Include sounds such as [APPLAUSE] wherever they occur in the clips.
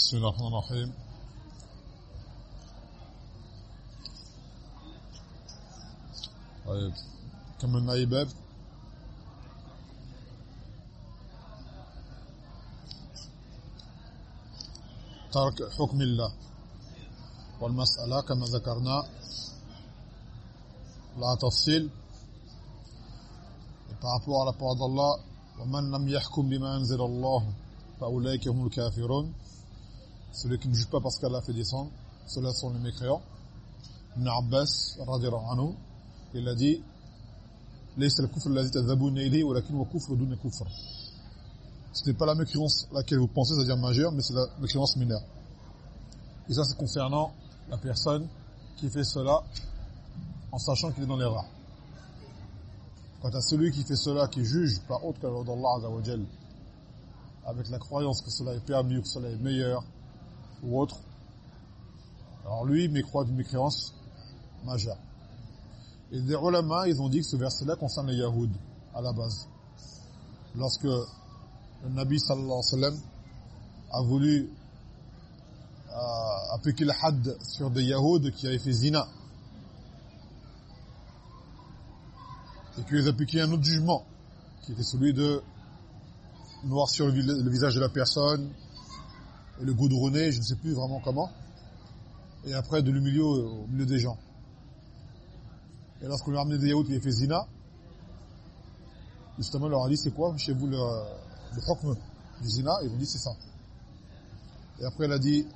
بسم الله الرحمن الرحيم. طيب كملنا أي باب؟ ترك حكم الله والمسألة كما ذكرنا لا تفصيل. à la parole d'Allah ومن لم يحكم بما أنزل الله فأولئك هم الكافرون. Celui qui ne juge pas parce qu'Allah fait descendre, ceux-là sont les mécréants. Ibn Abbas, il a dit ce n'est pas la mécréance à laquelle vous pensez, c'est-à-dire majeure, mais c'est la mécréance mineure. Et ça, c'est concernant la personne qui fait cela en sachant qu'il est dans l'erreur. Quant à celui qui fait cela, qui juge par autre que d'Allah avec la croyance que cela est permis ou que cela est meilleur, ou autre. Alors lui mais croit d'une mécréance majeure. Et des ulama ils ont dit que ce verset-là concerne les Yahoud à la base. Lorsque le Nabi sallallahu alayhi wa sallam a voulu appliquer le had sur des Yahoud qui avaient fait zina. Et qu'ils appliquaient un autre jugement qui était celui de noircir le, le visage de la personne et le goudronner, je ne sais plus vraiment comment. Et après de l'humilier au, milieu des gens. Et lorsqu'on lui a ramené des Yahoud qui avaient fait zina. Justement leur a dit c'est quoi chez vous le, le hukm du zina. Ils ont dit c'est ça. Et après il a dit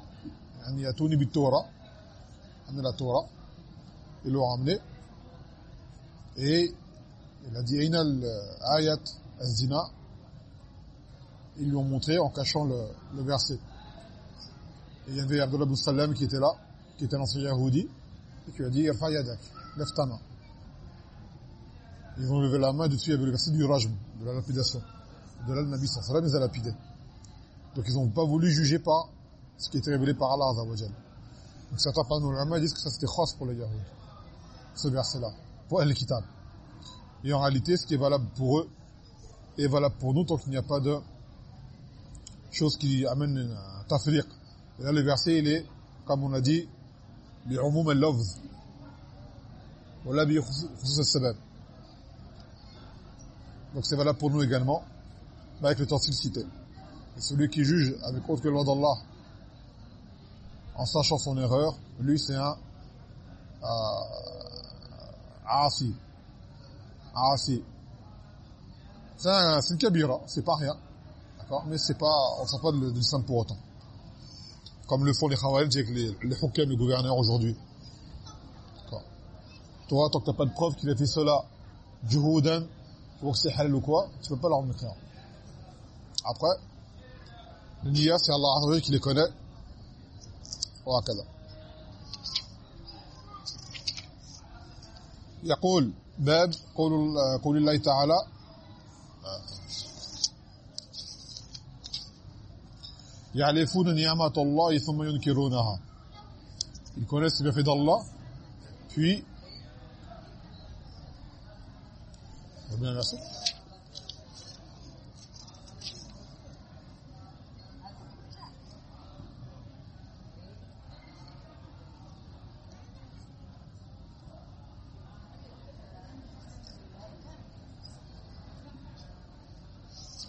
yani atuni bit Torah. Amenez la Torah. Ils l'ont ramené. Et il a dit aina ayat az-zina. Ils lui ont montré en cachant le, le verset il y avait Abdullah ibn Salam qui était là qui était un ancien yahoudi et qui lui a dit irfa yadak lève ta main ils ont levé la main dessus il y avait le verset du rajm de la lapidation de là le Nabi sallam les a lapidés donc ils n'ont pas voulu juger par ce qui était révélé par Allah Azza wa Jal. Donc certains parmi les disent que ça c'était khas pour les Yahoud. Ce verset-là, pour el kitab. Et en réalité, ce qui est valable pour eux est valable pour nous tant qu'il n'y a pas de chose qui amène un tafriq. Et là le verset il est comme on a dit li umum al-lafz wala bi khusus al-sabab. Donc c'est valable pour nous également mais avec le temps cité. Et celui qui juge avec autre que le d'Allah en sachant son erreur, lui c'est un euh, asi. Asi. C'est un, une kabira, c'est pas rien. D'accord? Mais c'est pas, on sent pas de, de l'islam pour autant Comme le font les khawarij avec les, les hukam, les gouverneurs aujourd'hui. D'accord Toi, tant que t'as pas de preuve qu'il a fait cela, juhoudan, pour que c'est halal ou quoi, tu peux pas leur rendre créant. Après, le niya, c'est Allah Azza qui les connaît. وهكذا يقول باب قول قول الله تعالى يعرفون نعمة الله ثم ينكرونها ils connaissent les bienfaits d'Allah puis bien merci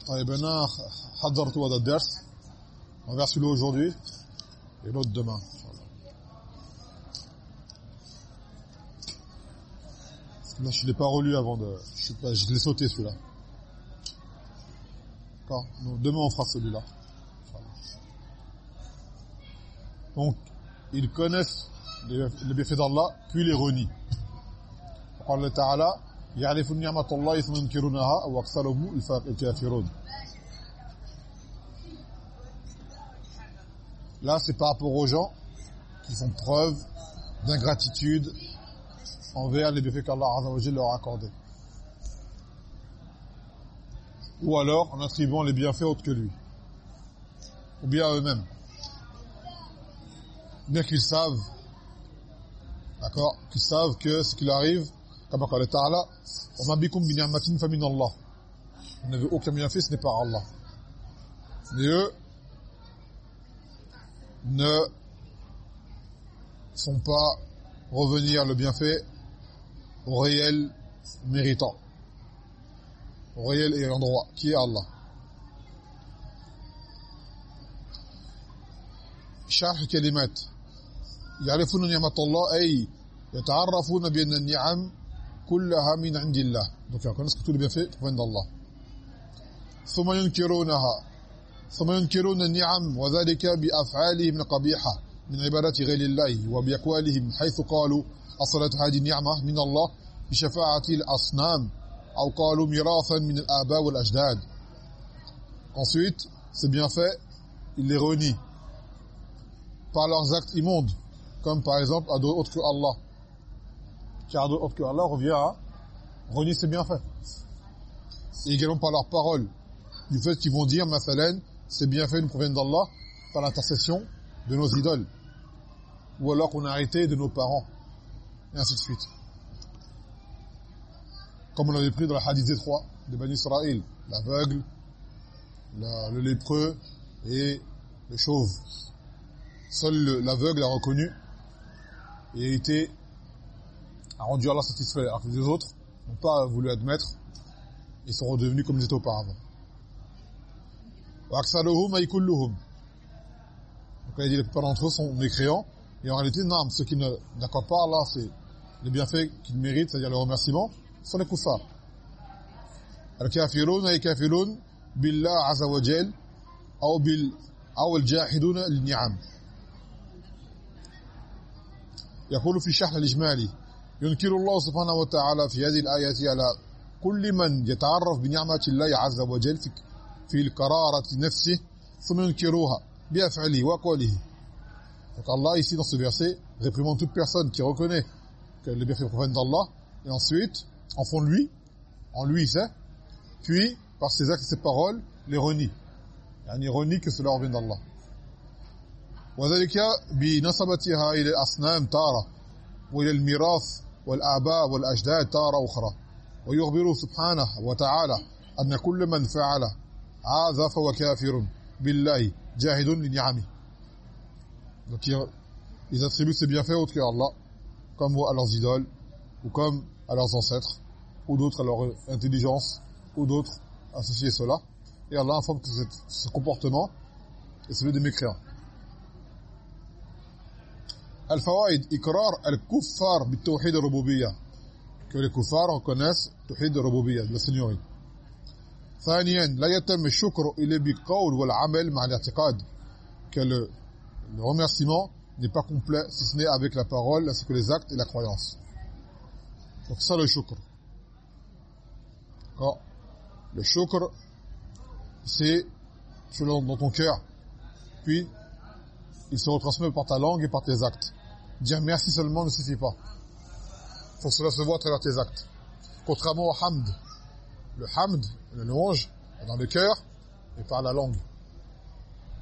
طيب أنا حضرت هذا الدرس on va celui aujourd'hui et l'autre demain là je l'ai pas relu avant de je sais pas je l'ai sauté celui-là d'accord donc demain on fera celui-là donc ils connaissent les, les bienfaits d'Allah puis les renient قال تعالى يعرفون نعمة الله ثم ينكرونها وأكثرهم الكافرون Là, c'est par rapport aux gens qui font preuve d'ingratitude envers les bienfaits qu'Allah leur a accordés. Ou alors en attribuant les bienfaits autres que lui. Ou bien à eux-mêmes. Bien qu'ils savent, d'accord, qu'ils savent que ce qu'il arrive, comme a dit Ta'ala, « Wa ma bikum bi ni'matin fa min Allah » Vous n'avez aucun bienfait, ce n'est pas Allah. Mais eux, ne font pas revenir le bienfait au réel méritant, au réel et l'endroit, qui est Allah. شرح كلمات يعرفون نعمة الله أي يتعرفون بأن النعم كلها من عند الله donc ils reconnaissent que tous les bienfaits proviennent d'Allah ثم ينكرونها ثم ينكرون النعم وذلك بأفعالهم القبيحة من عبادة غير الله وبأقوالهم حيث قالوا أصلت هذه النعمة من الله بشفاعة الأصنام أو قالوا ميراثا من الآباء والأجداد ensuite ces bienfaits ils les renient par leurs actes immondes comme par exemple à d'autres que Allah car d'autres que Allah revient à renier ses bienfaits et également par leurs paroles du fait qu'ils vont dire masalan ces bienfaits nous proviennent d'Allah par l'intercession de nos idoles. Ou alors qu'on a arrêté de nos parents et ainsi de suite. Comme on l'avait pris dans la hadith des trois de Bani Israël l'aveugle le lépreux et le chauve. Seul l'aveugle a reconnu et a été a rendu Allah satisfait alors que les autres n'ont pas voulu admettre ils sont redevenus comme ils étaient auparavant وَأَكْسَرُهُمْ أَيْ كُلُّهُمْ donc il dit la plupart d'entre eux sont mécréants et en réalité non ceux qui n'accordent pas Allah c'est les bienfaits qu'ils méritent c'est-à-dire le remerciement sont les kuffars الكافرون أي كافرون بالله عز وجل أو بال أو الجاحدون للنعم يقول في الشرح الإجمالي ينكر الله سبحانه وتعالى في هذه الآيات على كل من يتعرف بنعمة الله عز وجل في في القرارة نفسه ثم ينكروها بأفعله وأقواله Donc Allah ici dans ce verset réprimande toute personne qui reconnaît que les bienfaits proviennent d'Allah et ensuite en font lui, en lui c'est, puis par ses actes et ses paroles les renie. يعني renie que cela revient d'Allah. وذلك بنسبتها إلى الاصنام تاره والى الميراث والآباء والأجداد تاره أخرى ويخبر سبحانه وتعالى أن كل من فعل هذا فهو كافر بالله جاهد لنعمه donc ils attribuent ces bienfaits autres que Allah comme à leurs idoles ou comme à leurs ancêtres ou d'autres à leur intelligence ou d'autres associés cela et Allah informe que ce comportement est celui des mécréants الفوائد اقرار الكفار بالتوحيد الربوبيه que les kuffars reconnaissent توحيد الربوبيه de la seigneurie ثانيا لا يتم الشكر الا بالقول والعمل مع الاعتقاد que le, le remerciement n'est pas complet si ce n'est avec la parole ainsi que les actes et la croyance donc ça le shukr D'accord Le shukr, c'est dans ton cœur. Puis, il se retransmet par ta langue et par tes actes. Dire merci seulement ne suffit pas. Faut cela se voit à travers tes actes. Contrairement au hamd. le hamd, le louange, est dans le cœur et par la langue.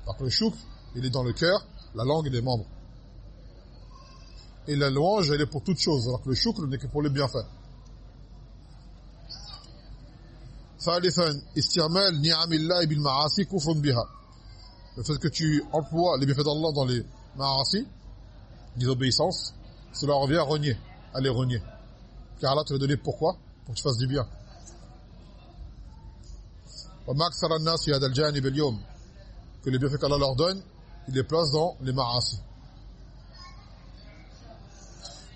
Donc le chouk, il est dans le cœur, la langue et les membres. Et la louange, elle est pour toute chose, alors que le chouk n'est que pour le bienfait. Le fait que tu emploies les bienfaits d'Allah dans les ma'asi, les obéissances, cela revient à renier, à les renier. Car Allah te l'a donné pourquoi? Pour que tu fasses du bien. وما أكثر الناس في هذا الجانب اليوم. Que les bienfaits qu'Allah leur donne il les place dans les ma'asi.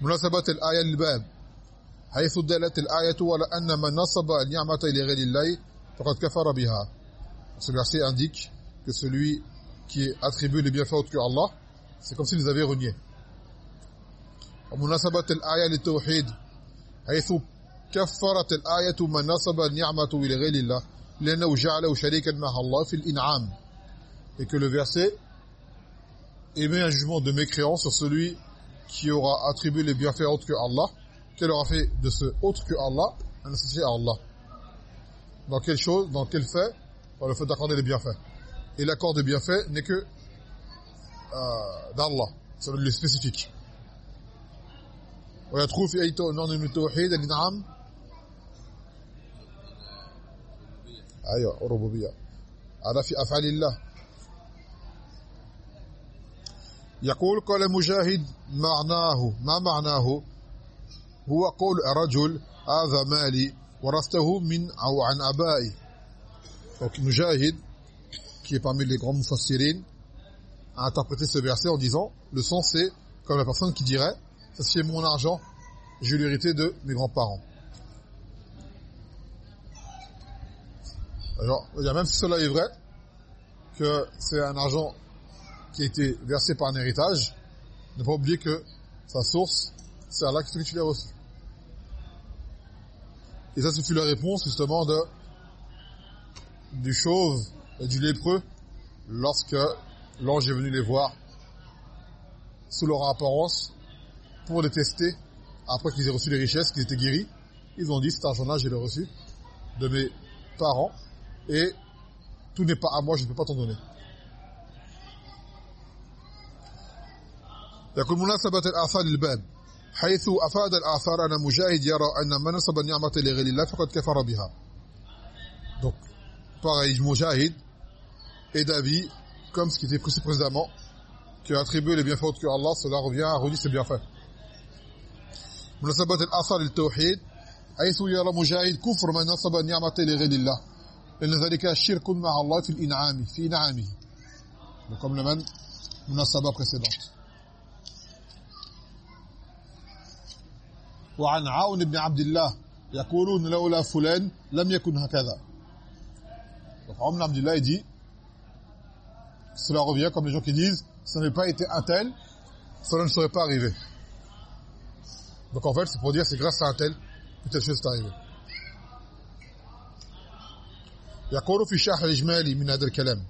مناسبة الآية للباب. حيث دلت الآية على أن من نصب النعمة لغير الله فقد كفر بها. Ce verset indique que celui qui attribue les bienfaits autres que Allah c'est comme s'il les avait reniés. ومناسبة الآية للتوحيد. حيث كفرت الآية من نصب النعمة الله شريكا مع الله et que le verset émet un jugement de mécréance sur celui qui aura attribué les bienfaits autres que Allah qu'elle aura fait de ce autre que Allah un associé à Allah dans quelle chose dans quel fait dans le fait d'accorder les bienfaits et l'accord des bienfaits n'est que euh, d'Allah c'est le spécifique ويدخل في أي نوع من التوحيد الإنعام أيوة الربوبية هذا في أفعال الله يقول قال مجاهد معناه ما معناه هو قول رجل هذا مالي ورثته من أو عن أبائي donc Mujahid qui est parmi les grands mufassirin a interprété ce verset en disant le sens c'est comme la personne qui dirait ça c'est mon argent j'ai l'hérité de mes grands-parents Alors même si cela est vrai que c'est un argent qui a été versé par un héritage, ne pas oublier que sa source, c'est Allah qui tu reçu. Et ça, c'est la réponse justement de du chauve et du lépreux lorsque l'ange est venu les voir sous leur apparence pour les tester après qu'ils aient reçu les richesses, qu'ils étaient guéris. Ils ont dit, cet argent-là, j'ai le reçu de mes parents et tout n'est pas à moi, je ne peux pas t'en donner. يقول مناسبة الآثار للباب حيث أفاد الآثار أن مجاهد يرى أن من نسب النعمة لغير الله فقد كفر بها donc pareil Mujahid est d'avis comme ce qui était précis précédemment qui a attribué les bienfaits que Allah cela revient à redire ses bienfaits مناسبة الآثار للتوحيد حيث يرى مجاهد كفر من نسب النعمة لغير الله لأن ذلك شرك مع الله في الإنعام في donc comme le munasaba précédente وعن عون بن عبد الله يقولون لولا فلان لم يكن هكذا donc Aoun ibn Abdullah dit cela revient comme les gens qui disent ça n'avait pas été un tel cela ne serait pas arrivé donc en fait c'est pour dire c'est grâce à un tel que telle chose est arrivée يقول في شرح الإجمالي من هذا الكلام.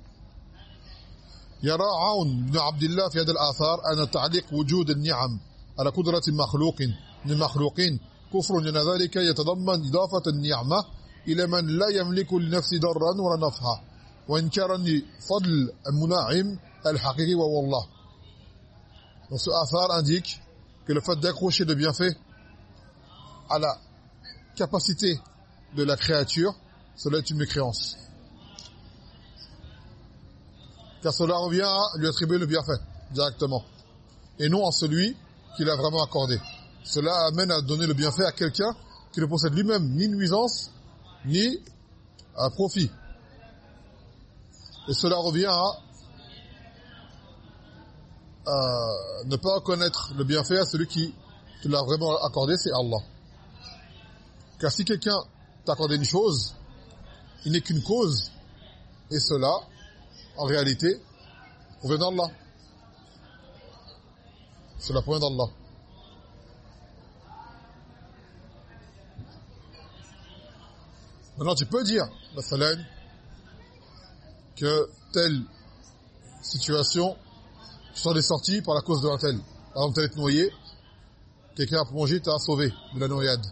يرى عون بن عبد الله في هذا الآثار أن تعليق وجود النعم على قدرة المخلوق من المخلوقين كفر لأن ذلك يتضمن إضافة النعمة إلى من لا يملك لنفسه ضرا ولا نفعا. وإنكارا لفضل المنعم الحقيقي وهو الله. Donc ce athar indique que le fait d'accrocher de bienfaits à la capacité de la créature, cela est une mécréance. Car cela revient à lui attribuer le bienfait directement, et non à celui qui l'a vraiment accordé. Cela amène à donner le bienfait à quelqu'un qui ne possède lui-même ni nuisance, ni un profit. Et cela revient à ne pas connaître le bienfait à celui qui te l'a vraiment accordé, c'est Allah. Car si quelqu'un t'a une chose, il n'est qu'une cause, et cela, en réalité, provient d'Allah. Cela provient d'Allah. Maintenant, tu peux dire, la salade, que telle situation sont des sorties par la cause d'un tel. Par exemple, tel est noyé, quelqu'un a plongé, t'a sauvé de la noyade.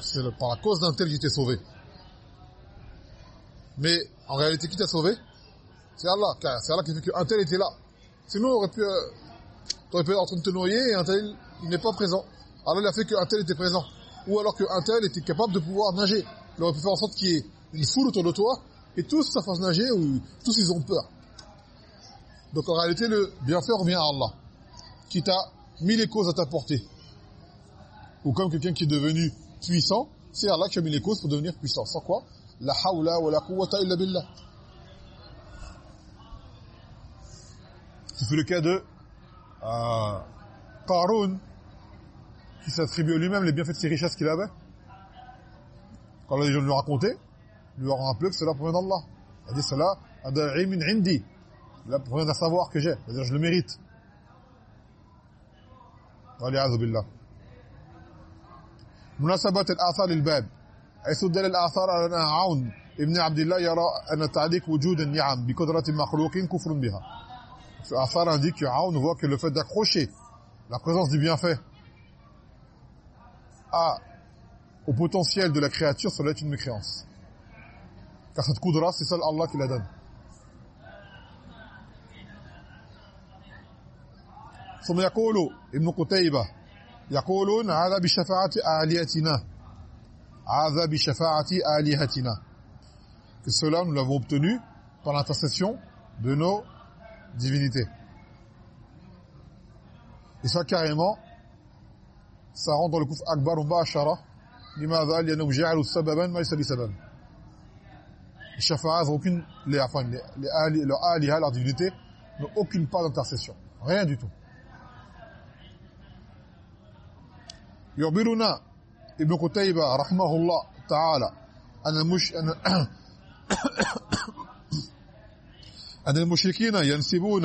C'est par la cause d'un tel qui t'est sauvé. Mais en réalité, qui t'a sauvé? C'est Allah. C'est Allah qui fait qu'un tel était là. Sinon, on aurait pu, euh, aurais pu être en train de te noyer et un tel, n'est pas présent. Allah, a fait qu'un tel était présent ou alors qu'un tel était capable de pouvoir nager. Il aurait pu faire en sorte qu'il y ait une foule autour de toi et tous ça fasse nager ou tous ils ont peur. Donc en réalité le bienfait revient à Allah qui t'a mis les causes à ta portée. Ou comme quelqu'un qui est devenu puissant, c'est Allah qui a mis les causes pour devenir puissant. Sans quoi La hawla wa la quwwata illa billah. C'est le cas de euh, Qarun qui s'attribue lui-même les bienfaits de ses richesses qu'il avait. Quand les gens lui racontaient, lui ont rappelé que cela provient d'Allah. Il a dit cela, min indi. Cela provient d'un savoir que j'ai. C'est-à-dire je le mérite. والعياذ بالله مناسبة الآثار للباب حيث دل الآثار على ان عون ابن عبد الله يرى أن تعليق وجود النعم بقدرة المخلوق كفر بها. الآثار عندك عون هو كي لفت دكخوشي la présence du bienfait à, au potentiel de la créature cela est une mécréance. Car cette coudra c'est seul Allah qui la donne. ثم يقول ابن قتيبة يقولون هذا بشفاعة آلياتنا آلهتنا هذا بشفاعة آلهتنا que cela nous l'avons obtenu par l'intercession de nos divinités et ça carrément ça rentre dans le kufr akbar mubashara لماذا لانهم جعلوا سببا ما ليس بسبب الشفاعه aucune les enfin les ali leur aliha leur divinité n'ont aucune part d'intercession rien du tout يخبرنا ابن قتيبة رحمه الله تعالى أن المش [COUGHS] أن المشركين ينسبون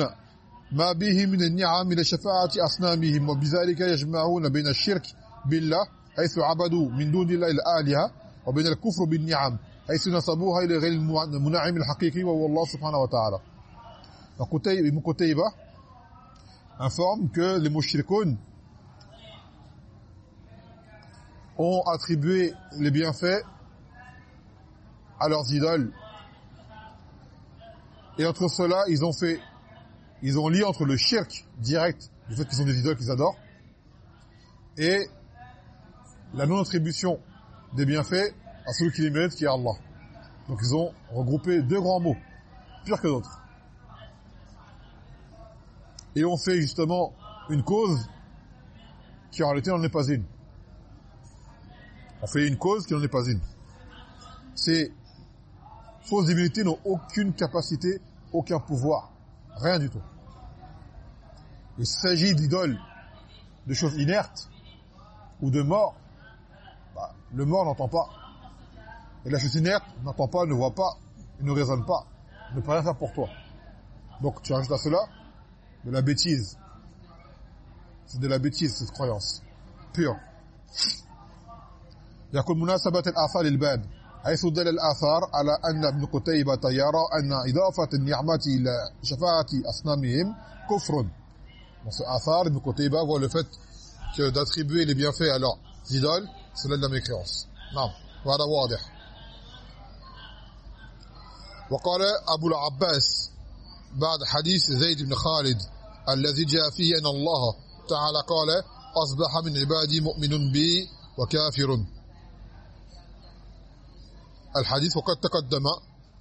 ما به من النعم إلى شفاعة أصنامهم وبذلك يجمعون بين الشرك بالله حيث عبدوا من دون الله الآلهة وبين الكفر بالنعم حيث نسبوها إلى غير المنعم الحقيقي وهو الله سبحانه وتعالى. Ibn Qutayba informe que les mushrikoun ont attribué les bienfaits à leurs idoles. Et entre cela, ils ont fait ils ont lié entre le shirk direct du fait qu'ils ont des idoles qu'ils adorent et la non-attribution des bienfaits à celui qui les mérite, qui est Allah. Donc ils ont regroupé deux grands mots, pire que d'autres. Et ont fait justement une cause qui en réalité n'en est pas une. On fait une cause qui n'en est pas une. Ces fausses divinités n'ont aucune capacité, aucun pouvoir, rien du tout. Il s'agit d'idoles, de choses inertes ou de morts. Bah, le mort n'entend pas. Et la chose inerte n'entend pas, ne voit pas, ne raisonne pas, ne peut rien faire pour toi. Donc tu rajoutes à cela de la bêtise. C'est de la bêtise cette croyance pure. يقول مناسبة الآثار للباب حيث دل الآثار على أن ابن قتيبة يرى أن إضافة النعمة إلى شفاعة أصنامهم كفر dans ce Athar, Ibn Qutayba voit le fait que d'attribuer les bienfaits à leurs idoles, c'est la mécréance. Non, voilà واضح. وقال أبو العباس بعد حديث زيد بن خالد الذي جاء فيه أن الله تعالى قال أصبح من عبادي مؤمن بي وكافر الحديث وقد تقدم.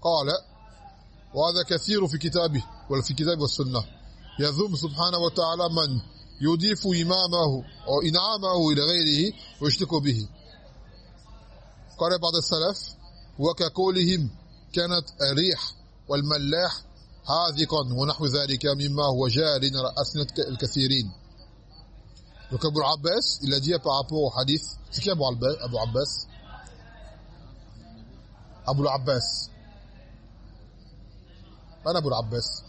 قال وهذا كثير في كتابه ولا في كتاب والسنة. يذم سبحانه وتعالى من يضيف إمامه أو إنعامه إلى غيره ويشتكوا به. قال بعض السلف وكقولهم كانت الريح والملاح حاذقا ونحو ذلك مما هو جار أسنة الكثيرين. Donc Abu Abbas, il a dit par rapport au hadith, c'est Abu Abbas. من Abu Abbas?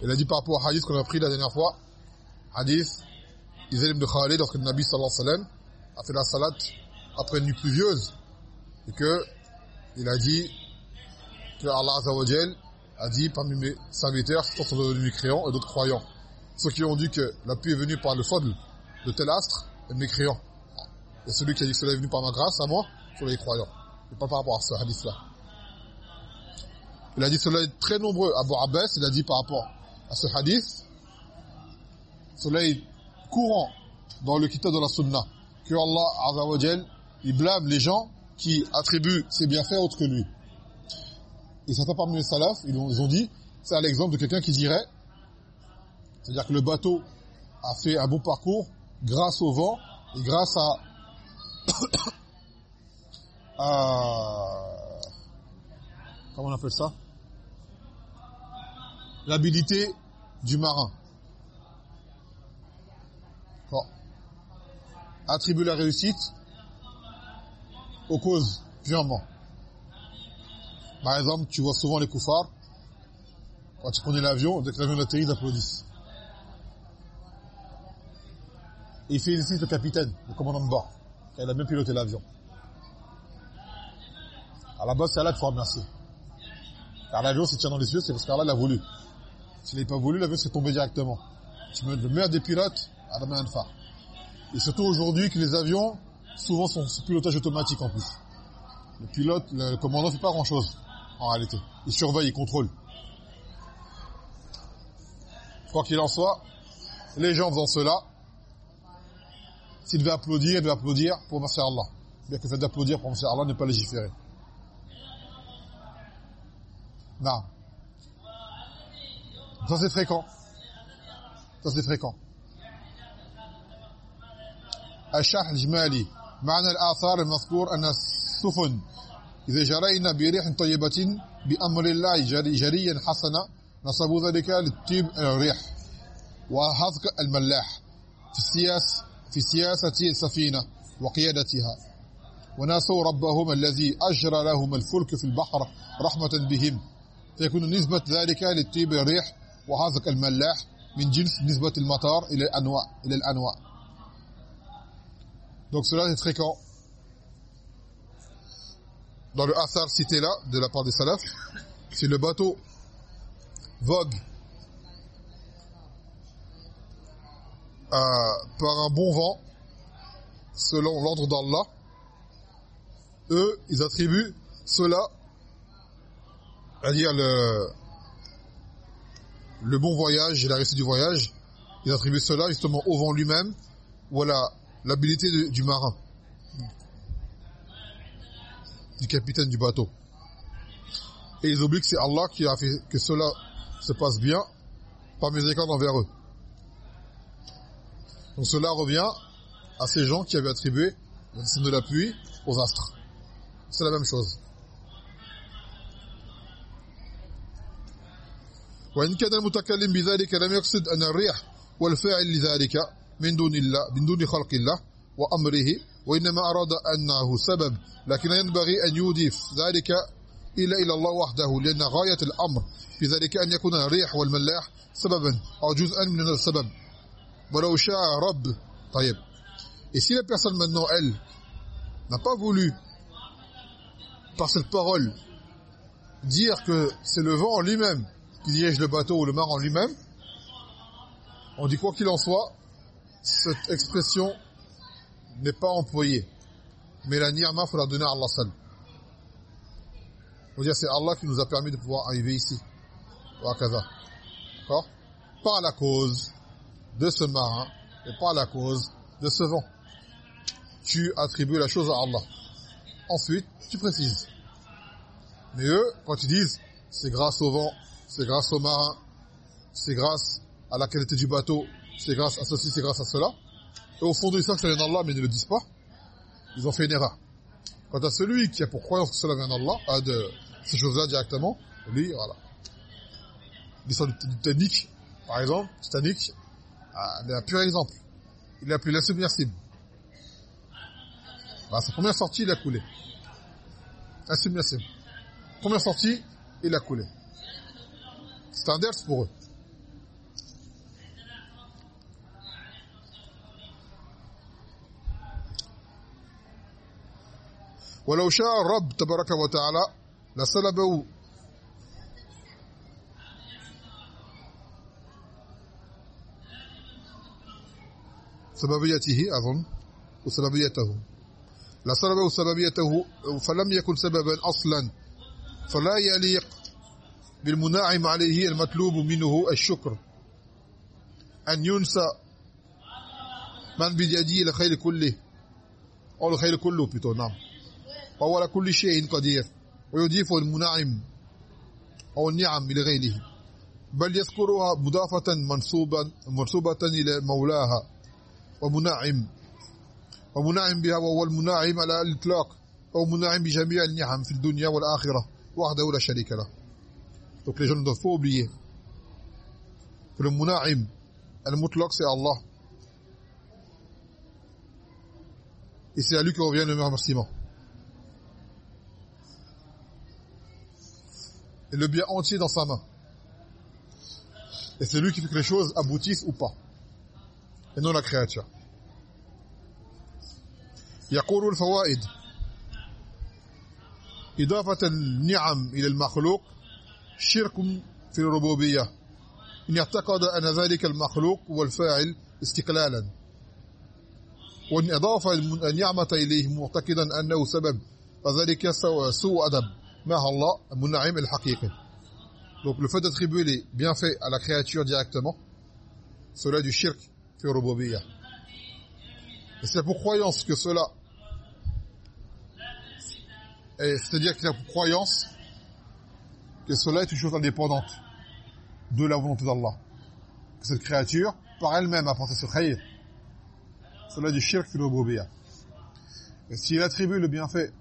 Il a dit par rapport au hadith qu'on a pris la dernière fois, hadith Izel ibn Khalid, lorsque le Nabi sallallahu alayhi wa sallam a fait la salat après une nuit pluvieuse, et que il a dit que Allah a dit parmi mes serviteurs, sont devenus créants et d'autres croyants. Ceux qui ont dit que la pluie est venue par le fadl de tel astre est mécréant. Et celui qui a dit que cela est venu par ma grâce à moi, sont les croyants. Et pas par rapport à ce hadith-là. Il a dit cela est très nombreux. Abu Abbas, il a dit par rapport à ce hadith, cela est courant dans le kitab de la sunna, que Allah Azza il blâme les gens qui attribuent ses bienfaits autres que lui. Et certains parmi les salafs, ils ont, ils ont dit, c'est l'exemple de quelqu'un qui dirait, c'est-à-dire que le bateau a fait un bon parcours grâce au vent et grâce à, à [COUGHS] comment on appelle ça? L'habilité du marin. Attribue la réussite aux causes purement. Par exemple, tu vois souvent les koufars, quand tu prenais l'avion, dès que l'avion atterrit, ils applaudissent. Et il félicite le capitaine, le commandant de bord, qui a même piloté l'avion. À la base, c'est Allah qu'il faut remercier. Car l'avion se tient dans les yeux, c'est parce qu'Allah l'a voulu. S'il n'avait pas voulu, l'avion serait tombé directement. Tu mets le meilleur des pilotes de phare. Et surtout aujourd'hui que les avions, souvent sont pilotage automatique en plus. Le pilote, le commandant ne fait pas grand chose, en réalité. Il surveille, il contrôle. Quoi qu'il en soit, les gens faisant cela, s'ils devaient applaudir, ils devaient applaudir pour remercier Allah. Bien que le fait d'applaudir pour remercier Allah n'est pas légiféré. Non. Ça c'est fréquent. Ça c'est fréquent. الشرح الإجمالي معنى الآثار المذكور أن السفن إذا جرينا بريح طيبة بأمر الله جريا حسنا نصبوا ذلك للطيب الريح وحذق الملاح في السياس في سياسة السفينة وقيادتها. وناسوا ربهم الذي أجرى لهم الفلك في البحر رحمة بهم. فيكون نسبة ذلك للطيب الريح وحذق الملاح من جنس نسبة المطار إلى الأنواع إلى الأنواع. Donc cela est fréquent dans le Athar cité là de la part des salafs si le bateau vogue par un bon vent selon l'ordre d'Allah eux ils attribuent cela à dire le bon voyage et la réussite du voyage ils attribuent cela justement au vent lui-même ou à l'habilité du marin du capitaine du bateau. Et ils oublient que c'est Allah qui a fait que cela se passe bien par miséricorde envers eux. Donc cela revient à ces gens qui avaient attribué le signe de la pluie aux astres. C'est la même chose. وإن كان المتكلم بذلك لم يقصد أن الريح والفاعل لذلك من دون الله من دون خلق الله وأمره وإنما أراد أنه سبب لكن ينبغي أن يضيف ذلك إلا إلى الله وحده لأن غاية الأمر في ذلك أن يكون الريح والملاح سببا أو جزءا من السبب et si la personne maintenant elle n'a pas voulu par cette parole dire que c'est le vent en lui-même qui dirige le bateau ou le marin en lui-même on dit quoi qu'il en soit cette expression n'est pas employé. Mais la ni'ma, il faut la donner à Allah seul. On dire c'est Allah qui nous a permis de pouvoir arriver ici. D'accord? Par la cause de ce marin et par la cause de ce vent. Tu attribues la chose à Allah. Ensuite, tu précises. Mais eux, quand ils disent c'est grâce au vent, c'est grâce au marin, c'est grâce à la qualité du bateau, c'est grâce à ceci, c'est grâce à cela, et au fond de ça, ça vient d'Allah, mais ils ne le disent pas, ils ont fait une erreur. Quant à celui qui a pour croyance que cela vient d'Allah, de ces choses-là directement, lui, voilà. L'histoire du Titanic, par exemple, Titanic, ah, il est un pur exemple. Il l'a appelé l'insubmersible. Bah, sa première sortie, il a coulé. Insubmersible. Première sortie, il a coulé. C'est un ders pour eux. ولو شاء الرب تبارك وتعالى لسلبه سببيته أظن وسببيته. لسلبه سببيته فلم يكن سببا أصلا. فلا يليق بالمناعم عليه المطلوب منه الشكر. أن ينسى من بيده الخير كله. أو الخير كله plutôt نعم. وهو على كل شيء قدير ويضيف المنعم أو النعم لغيره بل يذكرها مضافة منصوبا منصوبة إلى مولاها. ومنعم ومنعم بها وهو المنعم على الإطلاق أو منعم بجميع النعم في الدنيا والآخرة وحده لا شريك له Donc les gens ne doivent pas oublier que le muna'im, al-mutlaq, c'est Allah. Et c'est à lui que revient le remerciement. et le bien entier dans sa main. Et c'est lui qui fait que les choses aboutissent ou pas. La créature. يقول الفوائد إضافة النعم إلى المخلوق شرك في الربوبية. إن اعتقد أن ذلك المخلوق هو الفاعل استقلالا. وإن أضاف النعمة إليه معتقدا أنه سبب فذلك سوء أدب. Allah donc le fait d'attribuer les bienfaits à la créature directement cela du shirk. Fi et c'est pour croyance que cela c'est-à-dire qu'il a pour croyance que cela est une chose indépendante de la volonté d'Allah. Que cette créature, par elle-même, a porté ce khayr. Cela du shirk fil Et s'il attribue le bienfait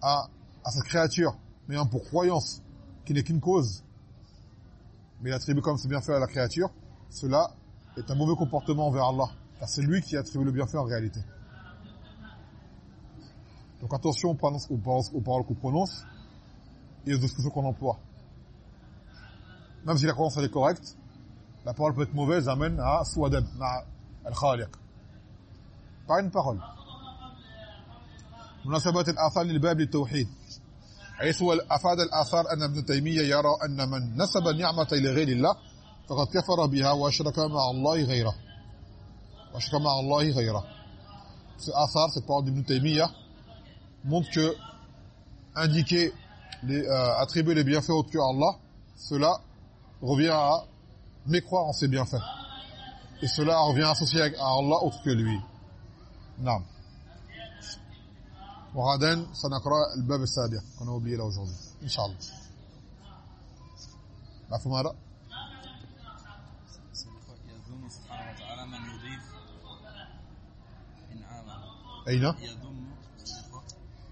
à, à créature, mais pour croyance, qui n'est qu'une cause, mais il attribue comme ce bienfait à la créature, cela est un mauvais comportement envers Allah. Car c'est lui qui attribue le bienfait en réalité. Donc attention aux paroles, aux paroles qu'on prononce et aux expressions qu'on emploie. Même si la croyance est correcte, la parole peut être mauvaise, amène à suadab, à al-khaliq. Pas une parole. مناسبة الآثار للباب للتوحيد حيث أفاد الآثار أن ابن تيمية يرى أن من نسب النعمة لغير الله فقد كفر بها واشرك مع الله غيره واشرك مع الله غيره ce athar, cette parole d'Ibn Taymiyyah montre que indiquer les, euh, attribuer les bienfaits au à Allah cela revient à mécroire en ses bienfaits et cela revient à associer à Allah autre que lui نعم وغدا سنقرأ الباب السابع qu'on a oublié là aujourd'hui Inch'Allah مفهوم هذا Aïna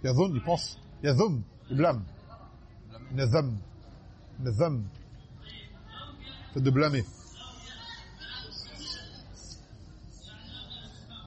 Yazon, il pense. Yazon, il blâme. Nazam. Nazam. C'est de blâmer.